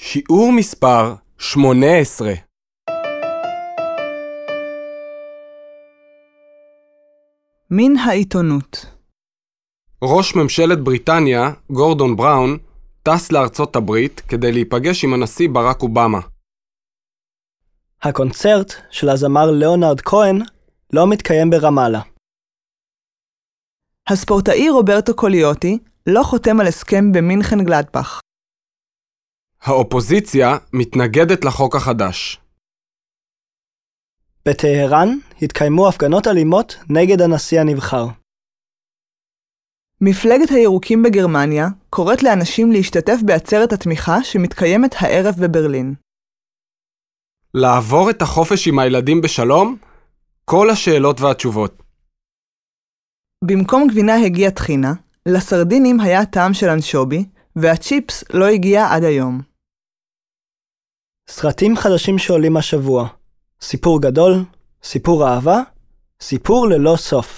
שיעור מספר 18 מן העיתונות ראש ממשלת בריטניה, גורדון בראון, טס לארצות הברית כדי להיפגש עם הנשיא ברק אובמה. הקונצרט של הזמר ליאונרד כהן לא מתקיים ברמאללה. הספורטאי רוברטו קוליוטי לא חותם על הסכם במינכן גלדבך. האופוזיציה מתנגדת לחוק החדש. בטהרן התקיימו הפגנות אלימות נגד הנשיא הנבחר. מפלגת הירוקים בגרמניה קוראת לאנשים להשתתף בעצרת התמיכה שמתקיימת הערב בברלין. לעבור את החופש עם הילדים בשלום? כל השאלות והתשובות. במקום גבינה הגיעה טחינה, לסרדינים היה טעם של אנשובי, והצ'יפס לא הגיע עד היום. סרטים חדשים שעולים השבוע סיפור גדול, סיפור אהבה, סיפור ללא סוף.